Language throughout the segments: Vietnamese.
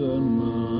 certain mind.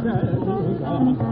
Thank you.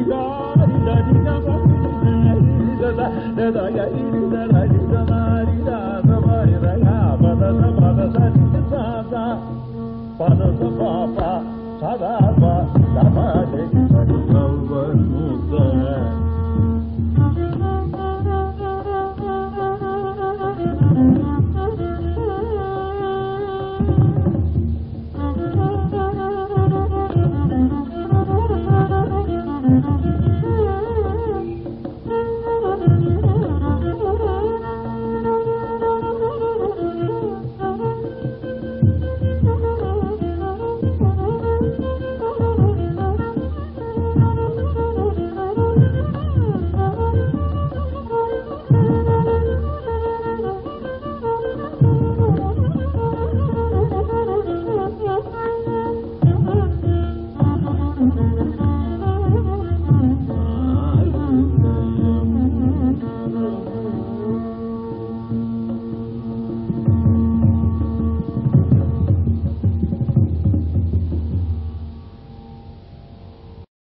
పద పాప సదా